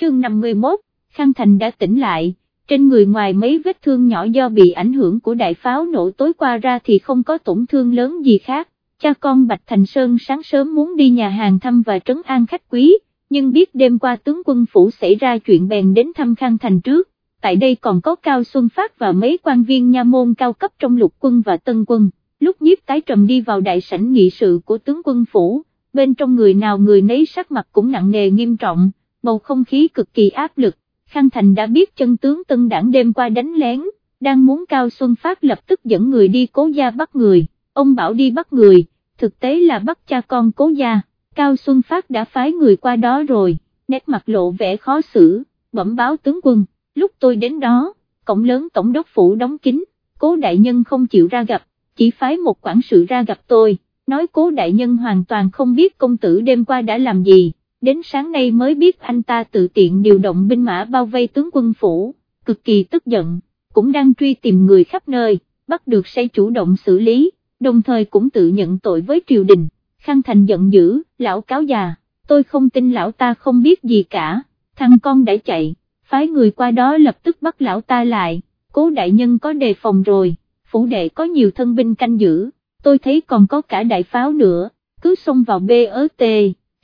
chương 51, Khang Thành đã tỉnh lại, trên người ngoài mấy vết thương nhỏ do bị ảnh hưởng của đại pháo nổ tối qua ra thì không có tổn thương lớn gì khác, cha con Bạch Thành Sơn sáng sớm muốn đi nhà hàng thăm và trấn an khách quý, nhưng biết đêm qua tướng quân phủ xảy ra chuyện bèn đến thăm Khang Thành trước, tại đây còn có Cao Xuân Phát và mấy quan viên nha môn cao cấp trong lục quân và tân quân, lúc nhiếp tái trầm đi vào đại sảnh nghị sự của tướng quân phủ, bên trong người nào người nấy sắc mặt cũng nặng nề nghiêm trọng, bầu không khí cực kỳ áp lực, Khang Thành đã biết chân tướng tân đảng đêm qua đánh lén, đang muốn Cao Xuân Phát lập tức dẫn người đi cố gia bắt người, ông bảo đi bắt người, thực tế là bắt cha con cố gia, Cao Xuân Phát đã phái người qua đó rồi, nét mặt lộ vẻ khó xử, bẩm báo tướng quân, lúc tôi đến đó, cổng lớn tổng đốc phủ đóng kín, cố đại nhân không chịu ra gặp, chỉ phái một quản sự ra gặp tôi, nói cố đại nhân hoàn toàn không biết công tử đêm qua đã làm gì đến sáng nay mới biết anh ta tự tiện điều động binh mã bao vây tướng quân phủ, cực kỳ tức giận, cũng đang truy tìm người khắp nơi, bắt được say chủ động xử lý, đồng thời cũng tự nhận tội với triều đình, Khang Thành giận dữ, lão cáo già, tôi không tin lão ta không biết gì cả, thằng con đã chạy, phái người qua đó lập tức bắt lão ta lại, cố đại nhân có đề phòng rồi, phủ đệ có nhiều thân binh canh giữ, tôi thấy còn có cả đại pháo nữa, cứ xông vào bê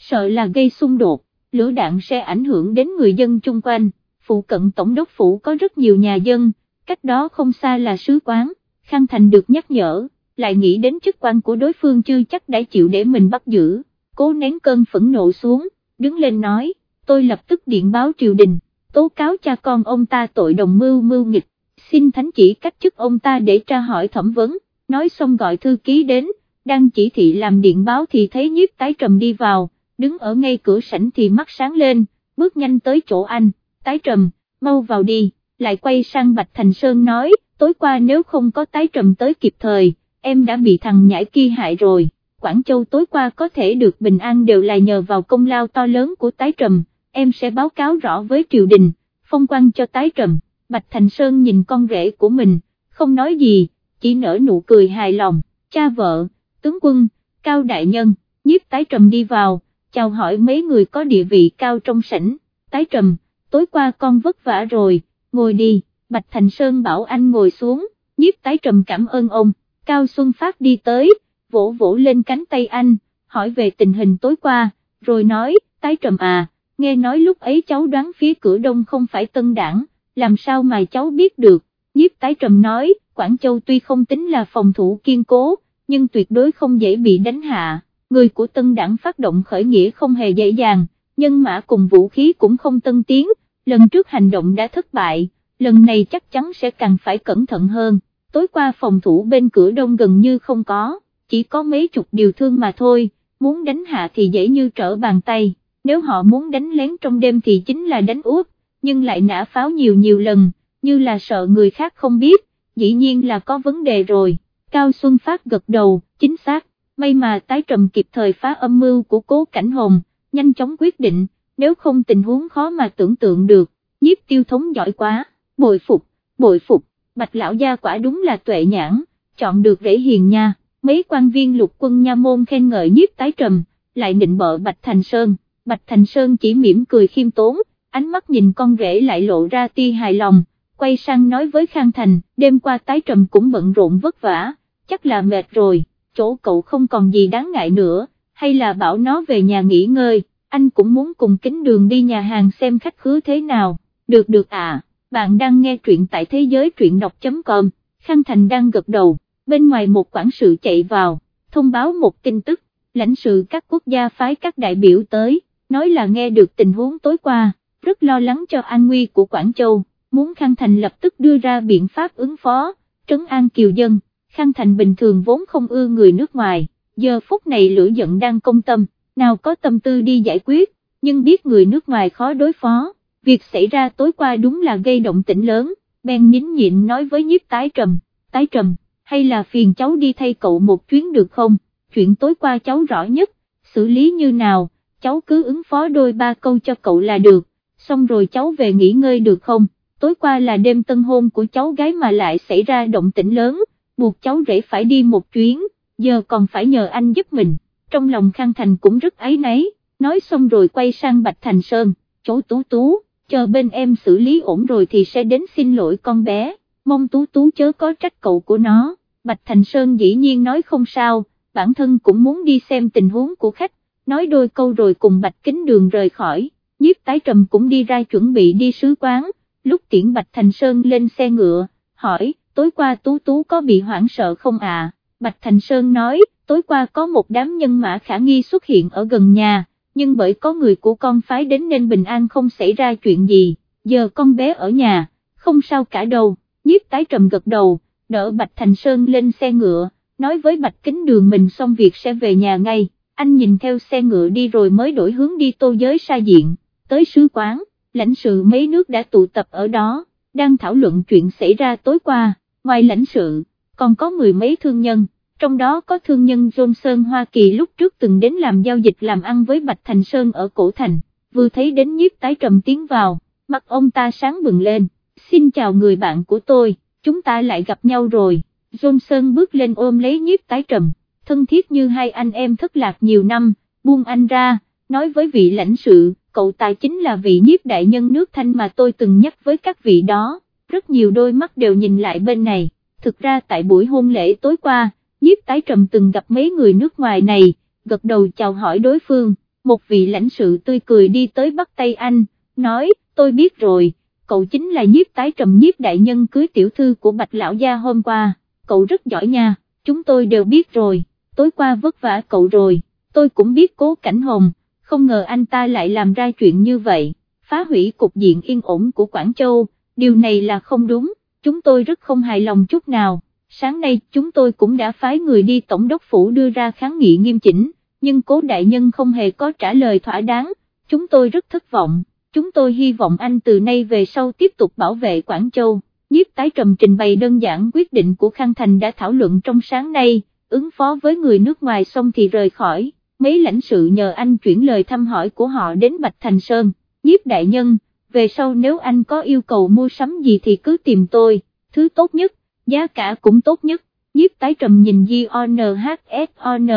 sợ là gây xung đột, lửa đạn sẽ ảnh hưởng đến người dân chung quanh, phụ cận tổng đốc phủ có rất nhiều nhà dân, cách đó không xa là sứ quán, Khang Thành được nhắc nhở, lại nghĩ đến chức quan của đối phương chưa chắc đã chịu để mình bắt giữ, cố nén cơn phẫn nộ xuống, đứng lên nói, tôi lập tức điện báo triều đình, tố cáo cha con ông ta tội đồng mưu mưu nghịch, xin thánh chỉ cách chức ông ta để tra hỏi thẩm vấn, nói xong gọi thư ký đến, đang chỉ thị làm điện báo thì thấy nhiếp tái trầm đi vào, đứng ở ngay cửa sảnh thì mắt sáng lên, bước nhanh tới chỗ anh, tái trầm, mau vào đi, lại quay sang Bạch Thành Sơn nói, tối qua nếu không có tái trầm tới kịp thời, em đã bị thằng nhãi kia hại rồi, Quảng Châu tối qua có thể được bình an đều là nhờ vào công lao to lớn của tái trầm, em sẽ báo cáo rõ với triều đình, phong quan cho tái trầm, Bạch Thành Sơn nhìn con rể của mình, không nói gì, chỉ nở nụ cười hài lòng, cha vợ, tướng quân, cao đại nhân, nhiếp tái trầm đi vào, chào hỏi mấy người có địa vị cao trong sảnh, tái trầm, tối qua con vất vả rồi, ngồi đi, Bạch Thành Sơn bảo anh ngồi xuống, nhiếp tái trầm cảm ơn ông, Cao Xuân Phát đi tới, vỗ vỗ lên cánh tay anh, hỏi về tình hình tối qua, rồi nói, tái trầm à, nghe nói lúc ấy cháu đoán phía cửa đông không phải tân đảng, làm sao mà cháu biết được, nhiếp tái trầm nói, Quảng Châu tuy không tính là phòng thủ kiên cố, nhưng tuyệt đối không dễ bị đánh hạ người của tân đảng phát động khởi nghĩa không hề dễ dàng, nhân mã cùng vũ khí cũng không tân tiến, lần trước hành động đã thất bại, lần này chắc chắn sẽ càng phải cẩn thận hơn, tối qua phòng thủ bên cửa đông gần như không có, chỉ có mấy chục điều thương mà thôi, muốn đánh hạ thì dễ như trở bàn tay, nếu họ muốn đánh lén trong đêm thì chính là đánh úp, nhưng lại nã pháo nhiều nhiều lần, như là sợ người khác không biết, dĩ nhiên là có vấn đề rồi, Cao Xuân Phát gật đầu, chính xác may mà tái trầm kịp thời phá âm mưu của cố cảnh hồn, nhanh chóng quyết định, nếu không tình huống khó mà tưởng tượng được, nhiếp tiêu thống giỏi quá, bội phục, bội phục, bạch lão gia quả đúng là tuệ nhãn, chọn được rễ hiền nha, mấy quan viên lục quân nha môn khen ngợi nhiếp tái trầm, lại nịnh bợ bạch thành sơn, bạch thành sơn chỉ mỉm cười khiêm tốn, ánh mắt nhìn con rể lại lộ ra ti hài lòng, quay sang nói với Khang Thành, đêm qua tái trầm cũng bận rộn vất vả, chắc là mệt rồi chỗ cậu không còn gì đáng ngại nữa, hay là bảo nó về nhà nghỉ ngơi, anh cũng muốn cùng kính đường đi nhà hàng xem khách khứa thế nào, được được à, bạn đang nghe truyện tại thế giới truyện đọc.com, Khang Thành đang gật đầu, bên ngoài một quản sự chạy vào, thông báo một tin tức, lãnh sự các quốc gia phái các đại biểu tới, nói là nghe được tình huống tối qua, rất lo lắng cho an nguy của Quảng Châu, muốn Khang Thành lập tức đưa ra biện pháp ứng phó, trấn an kiều dân. Khang Thành bình thường vốn không ưa người nước ngoài, giờ phút này lửa giận đang công tâm, nào có tâm tư đi giải quyết, nhưng biết người nước ngoài khó đối phó, việc xảy ra tối qua đúng là gây động tĩnh lớn, bèn nín nhịn nói với nhiếp tái trầm, tái trầm, hay là phiền cháu đi thay cậu một chuyến được không, chuyện tối qua cháu rõ nhất, xử lý như nào, cháu cứ ứng phó đôi ba câu cho cậu là được, xong rồi cháu về nghỉ ngơi được không, tối qua là đêm tân hôn của cháu gái mà lại xảy ra động tĩnh lớn buộc cháu rể phải đi một chuyến, giờ còn phải nhờ anh giúp mình, trong lòng Khang Thành cũng rất ấy nấy, nói xong rồi quay sang Bạch Thành Sơn, chỗ tú tú, chờ bên em xử lý ổn rồi thì sẽ đến xin lỗi con bé, mong tú tú chớ có trách cậu của nó, Bạch Thành Sơn dĩ nhiên nói không sao, bản thân cũng muốn đi xem tình huống của khách, nói đôi câu rồi cùng Bạch Kính Đường rời khỏi, nhiếp tái trầm cũng đi ra chuẩn bị đi sứ quán, lúc tiễn Bạch Thành Sơn lên xe ngựa, hỏi, tối qua Tú Tú có bị hoảng sợ không à, Bạch Thành Sơn nói, tối qua có một đám nhân mã khả nghi xuất hiện ở gần nhà, nhưng bởi có người của con phái đến nên bình an không xảy ra chuyện gì, giờ con bé ở nhà, không sao cả đâu, nhiếp tái trầm gật đầu, đỡ Bạch Thành Sơn lên xe ngựa, nói với Bạch Kính Đường mình xong việc sẽ về nhà ngay, anh nhìn theo xe ngựa đi rồi mới đổi hướng đi tô giới xa diện, tới sứ quán, lãnh sự mấy nước đã tụ tập ở đó, đang thảo luận chuyện xảy ra tối qua, ngoài lãnh sự, còn có mười mấy thương nhân, trong đó có thương nhân Johnson Hoa Kỳ lúc trước từng đến làm giao dịch làm ăn với Bạch Thành Sơn ở Cổ Thành, vừa thấy đến nhiếp tái trầm tiến vào, mặt ông ta sáng bừng lên, xin chào người bạn của tôi, chúng ta lại gặp nhau rồi, Johnson bước lên ôm lấy nhiếp tái trầm, thân thiết như hai anh em thất lạc nhiều năm, buông anh ra, nói với vị lãnh sự, cậu ta chính là vị nhiếp đại nhân nước thanh mà tôi từng nhắc với các vị đó, rất nhiều đôi mắt đều nhìn lại bên này, thực ra tại buổi hôn lễ tối qua, nhiếp tái trầm từng gặp mấy người nước ngoài này, gật đầu chào hỏi đối phương, một vị lãnh sự tươi cười đi tới bắt tay anh, nói, tôi biết rồi, cậu chính là nhiếp tái trầm nhiếp đại nhân cưới tiểu thư của bạch lão gia hôm qua, cậu rất giỏi nha, chúng tôi đều biết rồi, tối qua vất vả cậu rồi, tôi cũng biết cố cảnh hồng, không ngờ anh ta lại làm ra chuyện như vậy, phá hủy cục diện yên ổn của Quảng Châu, điều này là không đúng, chúng tôi rất không hài lòng chút nào. Sáng nay chúng tôi cũng đã phái người đi tổng đốc phủ đưa ra kháng nghị nghiêm chỉnh, nhưng cố đại nhân không hề có trả lời thỏa đáng, chúng tôi rất thất vọng, chúng tôi hy vọng anh từ nay về sau tiếp tục bảo vệ Quảng Châu. Nhiếp tái trầm trình bày đơn giản quyết định của Khang Thành đã thảo luận trong sáng nay, ứng phó với người nước ngoài xong thì rời khỏi, mấy lãnh sự nhờ anh chuyển lời thăm hỏi của họ đến Bạch Thành Sơn, nhiếp đại nhân, về sau nếu anh có yêu cầu mua sắm gì thì cứ tìm tôi, thứ tốt nhất giá cả cũng tốt nhất, nhiếp tái trầm nhìn Di ONHSON,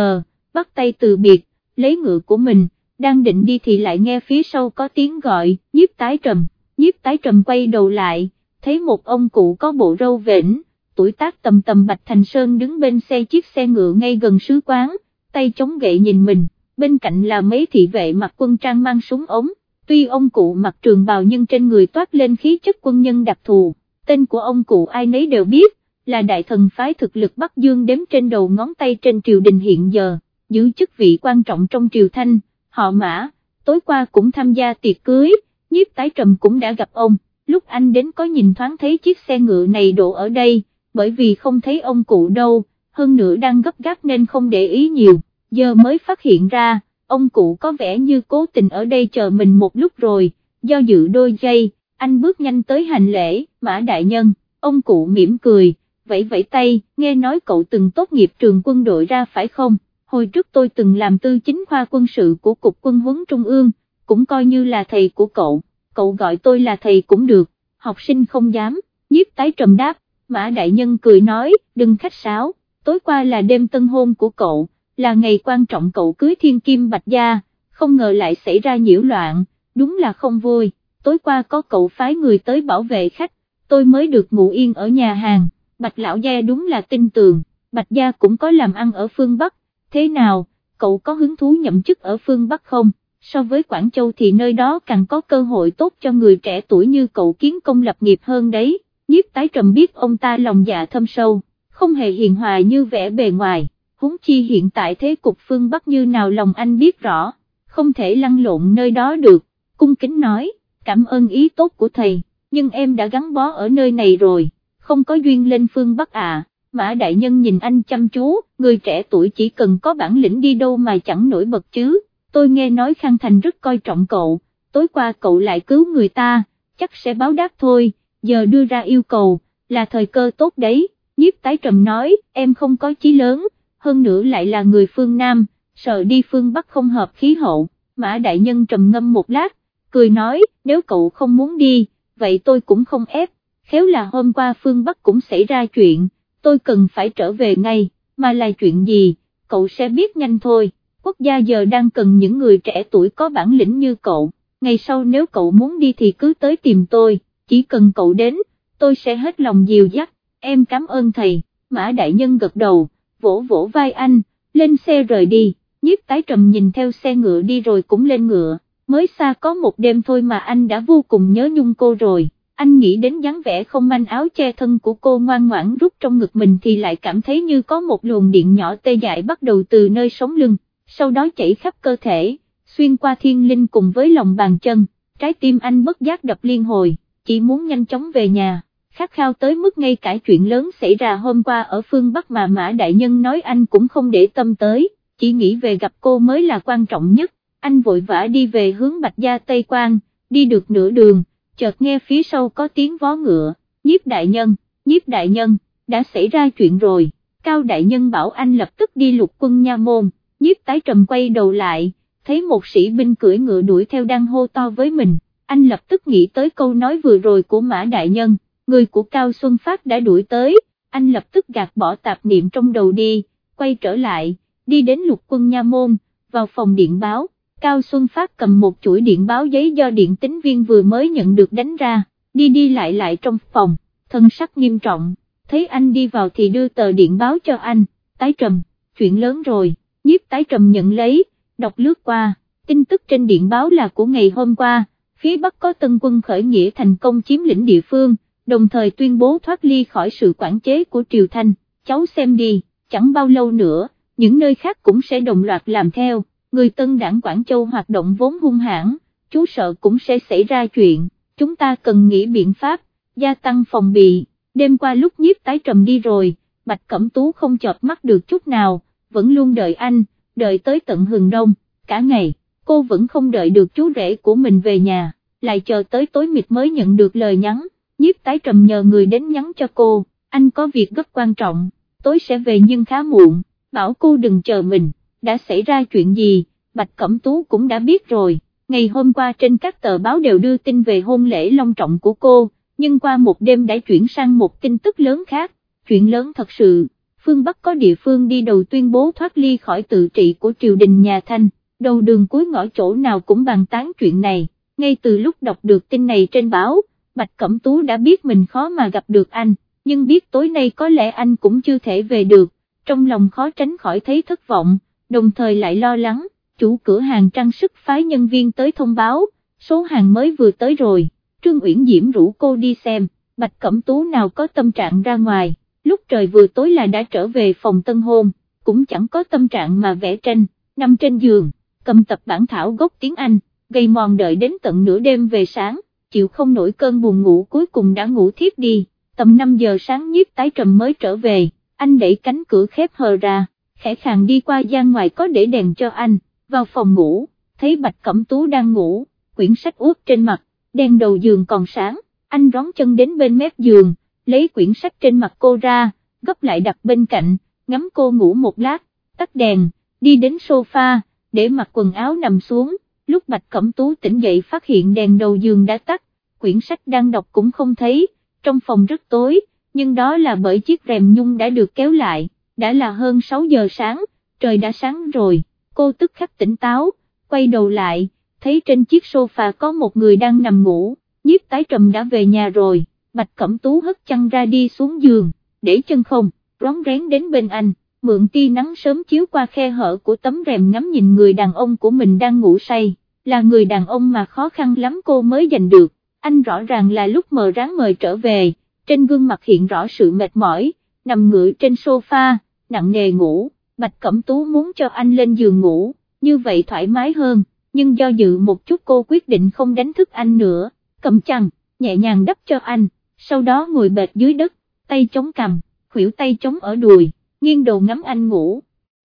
bắt tay từ biệt, lấy ngựa của mình, đang định đi thì lại nghe phía sau có tiếng gọi, nhiếp tái trầm, nhiếp tái trầm quay đầu lại, thấy một ông cụ có bộ râu vểnh, tuổi tác tầm tầm Bạch Thành Sơn đứng bên xe chiếc xe ngựa ngay gần sứ quán, tay chống gậy nhìn mình, bên cạnh là mấy thị vệ mặc quân trang mang súng ống, tuy ông cụ mặc trường bào nhưng trên người toát lên khí chất quân nhân đặc thù. Tên của ông cụ ai nấy đều biết, là đại thần phái thực lực Bắc Dương đếm trên đầu ngón tay trên triều đình hiện giờ, giữ chức vị quan trọng trong triều thanh, họ mã, tối qua cũng tham gia tiệc cưới, nhiếp tái trầm cũng đã gặp ông, lúc anh đến có nhìn thoáng thấy chiếc xe ngựa này đổ ở đây, bởi vì không thấy ông cụ đâu, hơn nữa đang gấp gáp nên không để ý nhiều, giờ mới phát hiện ra, ông cụ có vẻ như cố tình ở đây chờ mình một lúc rồi, do dự đôi giây, anh bước nhanh tới hành lễ, mã đại nhân, ông cụ mỉm cười, vẫy vẫy tay, nghe nói cậu từng tốt nghiệp trường quân đội ra phải không, hồi trước tôi từng làm tư chính khoa quân sự của Cục Quân huấn Trung ương, cũng coi như là thầy của cậu, cậu gọi tôi là thầy cũng được, học sinh không dám, nhiếp tái trầm đáp, mã đại nhân cười nói, đừng khách sáo, tối qua là đêm tân hôn của cậu, là ngày quan trọng cậu cưới thiên kim bạch gia, không ngờ lại xảy ra nhiễu loạn, đúng là không vui. Tối qua có cậu phái người tới bảo vệ khách, tôi mới được ngủ yên ở nhà hàng, Bạch Lão Gia đúng là tin tường, Bạch Gia cũng có làm ăn ở phương Bắc, thế nào, cậu có hứng thú nhậm chức ở phương Bắc không? So với Quảng Châu thì nơi đó càng có cơ hội tốt cho người trẻ tuổi như cậu kiến công lập nghiệp hơn đấy, nhiếp tái trầm biết ông ta lòng dạ thâm sâu, không hề hiền hòa như vẻ bề ngoài, huống chi hiện tại thế cục phương Bắc như nào lòng anh biết rõ, không thể lăn lộn nơi đó được, cung kính nói cảm ơn ý tốt của thầy, nhưng em đã gắn bó ở nơi này rồi, không có duyên lên phương Bắc à, Mã Đại Nhân nhìn anh chăm chú, người trẻ tuổi chỉ cần có bản lĩnh đi đâu mà chẳng nổi bật chứ, tôi nghe nói Khang Thành rất coi trọng cậu, tối qua cậu lại cứu người ta, chắc sẽ báo đáp thôi, giờ đưa ra yêu cầu, là thời cơ tốt đấy, nhiếp tái trầm nói, em không có chí lớn, hơn nữa lại là người phương Nam, sợ đi phương Bắc không hợp khí hậu, Mã Đại Nhân trầm ngâm một lát, cười nói, nếu cậu không muốn đi, vậy tôi cũng không ép, khéo là hôm qua phương Bắc cũng xảy ra chuyện, tôi cần phải trở về ngay, mà là chuyện gì, cậu sẽ biết nhanh thôi, quốc gia giờ đang cần những người trẻ tuổi có bản lĩnh như cậu, ngày sau nếu cậu muốn đi thì cứ tới tìm tôi, chỉ cần cậu đến, tôi sẽ hết lòng dìu dắt, em cảm ơn thầy, Mã Đại Nhân gật đầu, vỗ vỗ vai anh, lên xe rời đi, nhiếp tái trầm nhìn theo xe ngựa đi rồi cũng lên ngựa, mới xa có một đêm thôi mà anh đã vô cùng nhớ nhung cô rồi. Anh nghĩ đến dáng vẻ không manh áo che thân của cô ngoan ngoãn rút trong ngực mình thì lại cảm thấy như có một luồng điện nhỏ tê dại bắt đầu từ nơi sống lưng, sau đó chảy khắp cơ thể, xuyên qua thiên linh cùng với lòng bàn chân, trái tim anh bất giác đập liên hồi, chỉ muốn nhanh chóng về nhà, khát khao tới mức ngay cả chuyện lớn xảy ra hôm qua ở phương Bắc mà Mã Đại Nhân nói anh cũng không để tâm tới, chỉ nghĩ về gặp cô mới là quan trọng nhất, anh vội vã đi về hướng Bạch Gia Tây Quang, đi được nửa đường, chợt nghe phía sau có tiếng vó ngựa, nhiếp đại nhân, nhiếp đại nhân, đã xảy ra chuyện rồi, Cao Đại Nhân bảo anh lập tức đi lục quân nha môn, nhiếp tái trầm quay đầu lại, thấy một sĩ binh cưỡi ngựa đuổi theo đang hô to với mình, anh lập tức nghĩ tới câu nói vừa rồi của Mã Đại Nhân, người của Cao Xuân Phát đã đuổi tới, anh lập tức gạt bỏ tạp niệm trong đầu đi, quay trở lại, đi đến lục quân nha môn, vào phòng điện báo, Cao Xuân Phát cầm một chuỗi điện báo giấy do điện tính viên vừa mới nhận được đánh ra, đi đi lại lại trong phòng, thân sắc nghiêm trọng, thấy anh đi vào thì đưa tờ điện báo cho anh, tái trầm, chuyện lớn rồi, nhiếp tái trầm nhận lấy, đọc lướt qua, tin tức trên điện báo là của ngày hôm qua, phía Bắc có tân quân khởi nghĩa thành công chiếm lĩnh địa phương, đồng thời tuyên bố thoát ly khỏi sự quản chế của Triều Thanh, cháu xem đi, chẳng bao lâu nữa, những nơi khác cũng sẽ đồng loạt làm theo, người tân đảng Quảng Châu hoạt động vốn hung hãn, chú sợ cũng sẽ xảy ra chuyện, chúng ta cần nghĩ biện pháp, gia tăng phòng bị, đêm qua lúc nhiếp tái trầm đi rồi, Bạch Cẩm Tú không chọt mắt được chút nào, vẫn luôn đợi anh, đợi tới tận hừng đông, cả ngày, cô vẫn không đợi được chú rể của mình về nhà, lại chờ tới tối mịt mới nhận được lời nhắn, nhiếp tái trầm nhờ người đến nhắn cho cô, anh có việc gấp quan trọng, tối sẽ về nhưng khá muộn, bảo cô đừng chờ mình, đã xảy ra chuyện gì, Bạch Cẩm Tú cũng đã biết rồi, ngày hôm qua trên các tờ báo đều đưa tin về hôn lễ long trọng của cô, nhưng qua một đêm đã chuyển sang một tin tức lớn khác, chuyện lớn thật sự phương Bắc có địa phương đi đầu tuyên bố thoát ly khỏi tự trị của triều đình nhà Thanh, đầu đường cuối ngõ chỗ nào cũng bàn tán chuyện này, ngay từ lúc đọc được tin này trên báo, Bạch Cẩm Tú đã biết mình khó mà gặp được anh, nhưng biết tối nay có lẽ anh cũng chưa thể về được, trong lòng khó tránh khỏi thấy thất vọng, đồng thời lại lo lắng, chủ cửa hàng trang sức phái nhân viên tới thông báo, số hàng mới vừa tới rồi, Trương Uyển Diễm rủ cô đi xem, Bạch Cẩm Tú nào có tâm trạng ra ngoài. Lúc trời vừa tối là đã trở về phòng tân hôn, cũng chẳng có tâm trạng mà vẽ tranh, nằm trên giường, cầm tập bản thảo gốc tiếng Anh, gây mòn đợi đến tận nửa đêm về sáng, chịu không nổi cơn buồn ngủ cuối cùng đã ngủ thiếp đi, tầm 5 giờ sáng nhiếp tái trầm mới trở về, anh đẩy cánh cửa khép hờ ra, khẽ khàng đi qua gian ngoài có để đèn cho anh, vào phòng ngủ, thấy Bạch Cẩm Tú đang ngủ, quyển sách úp trên mặt, đèn đầu giường còn sáng, anh rón chân đến bên mép giường, lấy quyển sách trên mặt cô ra, gấp lại đặt bên cạnh, ngắm cô ngủ một lát, tắt đèn, đi đến sofa, để mặc quần áo nằm xuống, lúc Bạch Cẩm Tú tỉnh dậy phát hiện đèn đầu giường đã tắt, quyển sách đang đọc cũng không thấy, trong phòng rất tối, nhưng đó là bởi chiếc rèm nhung đã được kéo lại, đã là hơn 6 giờ sáng, trời đã sáng rồi, cô tức khắc tỉnh táo, quay đầu lại, thấy trên chiếc sofa có một người đang nằm ngủ, nhiếp tái trầm đã về nhà rồi. Bạch Cẩm Tú hất chăn ra đi xuống giường, để chân không, rón rén đến bên anh, mượn tia nắng sớm chiếu qua khe hở của tấm rèm ngắm nhìn người đàn ông của mình đang ngủ say, là người đàn ông mà khó khăn lắm cô mới giành được, anh rõ ràng là lúc mờ ráng mời trở về, trên gương mặt hiện rõ sự mệt mỏi, nằm ngựa trên sofa, nặng nề ngủ, Bạch Cẩm Tú muốn cho anh lên giường ngủ, như vậy thoải mái hơn, nhưng do dự một chút cô quyết định không đánh thức anh nữa, cầm chăn, nhẹ nhàng đắp cho anh. Sau đó ngồi bệt dưới đất, tay chống cằm, khuỷu tay chống ở đùi, nghiêng đầu ngắm anh ngủ.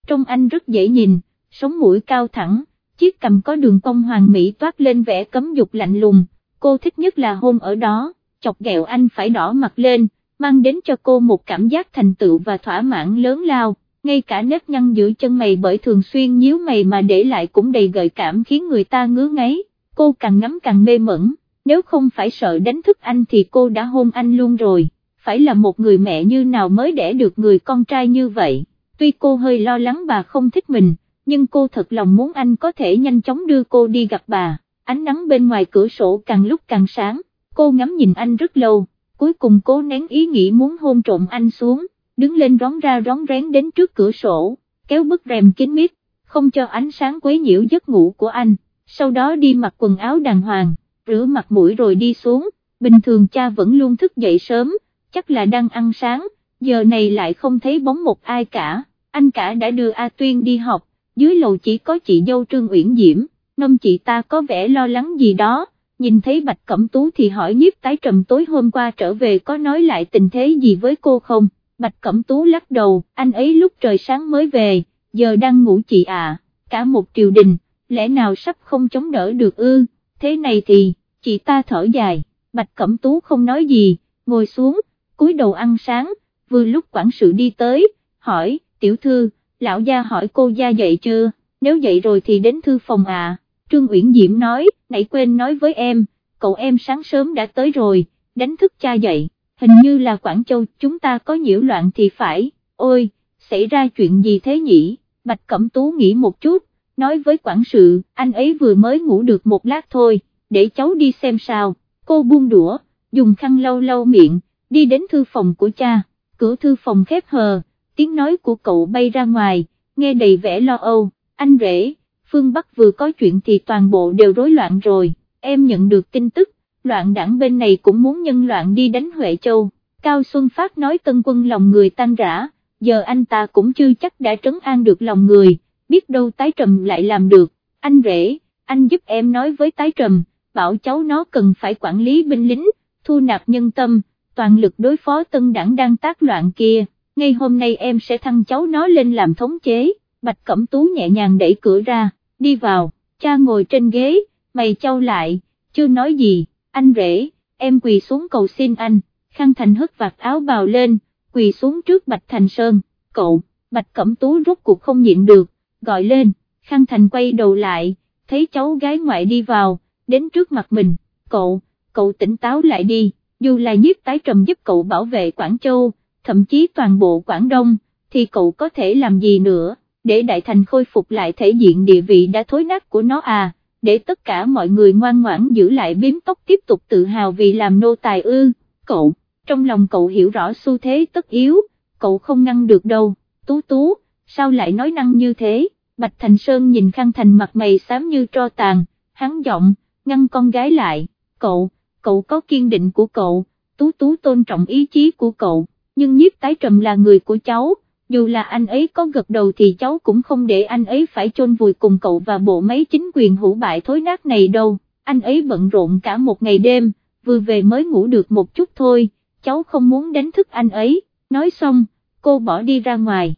Trong anh rất dễ nhìn, sống mũi cao thẳng, chiếc cằm có đường cong hoàng mỹ toát lên vẻ cấm dục lạnh lùng, cô thích nhất là hôn ở đó, chọc ghẹo anh phải đỏ mặt lên, mang đến cho cô một cảm giác thành tựu và thỏa mãn lớn lao, ngay cả nếp nhăn giữa chân mày bởi thường xuyên nhíu mày mà để lại cũng đầy gợi cảm khiến người ta ngứa ngáy, cô càng ngắm càng mê mẩn nếu không phải sợ đánh thức anh thì cô đã hôn anh luôn rồi, phải là một người mẹ như nào mới đẻ được người con trai như vậy, tuy cô hơi lo lắng bà không thích mình, nhưng cô thật lòng muốn anh có thể nhanh chóng đưa cô đi gặp bà, ánh nắng bên ngoài cửa sổ càng lúc càng sáng, cô ngắm nhìn anh rất lâu, cuối cùng cố nén ý nghĩ muốn hôn trộm anh xuống, đứng lên rón ra rón rén đến trước cửa sổ, kéo bức rèm kín mít, không cho ánh sáng quấy nhiễu giấc ngủ của anh, sau đó đi mặc quần áo đàng hoàng, rửa mặt mũi rồi đi xuống, bình thường cha vẫn luôn thức dậy sớm, chắc là đang ăn sáng, giờ này lại không thấy bóng một ai cả, anh cả đã đưa A Tuyên đi học, dưới lầu chỉ có chị dâu Trương Uyển Diễm, nông chị ta có vẻ lo lắng gì đó, nhìn thấy Bạch Cẩm Tú thì hỏi nhiếp tái trầm tối hôm qua trở về có nói lại tình thế gì với cô không, Bạch Cẩm Tú lắc đầu, anh ấy lúc trời sáng mới về, giờ đang ngủ chị à, cả một triều đình, lẽ nào sắp không chống đỡ được ư, thế này thì, chị ta thở dài, Bạch Cẩm Tú không nói gì, ngồi xuống, cúi đầu ăn sáng, vừa lúc quản sự đi tới, hỏi, tiểu thư, lão gia hỏi cô gia dậy chưa, nếu dậy rồi thì đến thư phòng à, Trương Uyển Diễm nói, nãy quên nói với em, cậu em sáng sớm đã tới rồi, đánh thức cha dậy, hình như là Quảng Châu chúng ta có nhiễu loạn thì phải, ôi, xảy ra chuyện gì thế nhỉ, Bạch Cẩm Tú nghĩ một chút, nói với quản sự, anh ấy vừa mới ngủ được một lát thôi, để cháu đi xem sao, cô buông đũa, dùng khăn lau lau miệng, đi đến thư phòng của cha, cửa thư phòng khép hờ, tiếng nói của cậu bay ra ngoài, nghe đầy vẻ lo âu, anh rể, phương Bắc vừa có chuyện thì toàn bộ đều rối loạn rồi, em nhận được tin tức, loạn đảng bên này cũng muốn nhân loạn đi đánh Huệ Châu, Cao Xuân Phát nói tân quân lòng người tan rã, giờ anh ta cũng chưa chắc đã trấn an được lòng người, biết đâu tái trầm lại làm được, anh rể, anh giúp em nói với tái trầm, bảo cháu nó cần phải quản lý binh lính, thu nạp nhân tâm, toàn lực đối phó tân đảng đang tác loạn kia, ngay hôm nay em sẽ thăng cháu nó lên làm thống chế, Bạch Cẩm Tú nhẹ nhàng đẩy cửa ra, đi vào, cha ngồi trên ghế, mày trao lại, chưa nói gì, anh rể, em quỳ xuống cầu xin anh, Khang Thành hất vạt áo bào lên, quỳ xuống trước Bạch Thành Sơn, cậu, Bạch Cẩm Tú rốt cuộc không nhịn được, gọi lên, Khang Thành quay đầu lại, thấy cháu gái ngoại đi vào, đến trước mặt mình, cậu, cậu tỉnh táo lại đi, dù là nhiếp tái trầm giúp cậu bảo vệ Quảng Châu, thậm chí toàn bộ Quảng Đông, thì cậu có thể làm gì nữa, để Đại Thành khôi phục lại thể diện địa vị đã thối nát của nó à, để tất cả mọi người ngoan ngoãn giữ lại biếm tóc tiếp tục tự hào vì làm nô tài ư, cậu, trong lòng cậu hiểu rõ xu thế tất yếu, cậu không ngăn được đâu, tú tú, sao lại nói năng như thế, Bạch Thành Sơn nhìn Khang Thành mặt mày xám như tro tàn, hắn giọng, ngăn con gái lại, cậu, cậu có kiên định của cậu, tú tú tôn trọng ý chí của cậu, nhưng nhiếp tái trầm là người của cháu, dù là anh ấy có gật đầu thì cháu cũng không để anh ấy phải chôn vùi cùng cậu và bộ máy chính quyền hữu bại thối nát này đâu, anh ấy bận rộn cả một ngày đêm, vừa về mới ngủ được một chút thôi, cháu không muốn đánh thức anh ấy, nói xong, cô bỏ đi ra ngoài.